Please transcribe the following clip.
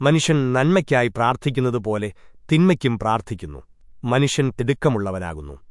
മനുഷ്യൻ നന്മയ്ക്കായി പ്രാർത്ഥിക്കുന്നതുപോലെ തിന്മയ്ക്കും പ്രാർത്ഥിക്കുന്നു. മനുഷ്യൻ തിടുക്കമുള്ളവനാകുന്നു.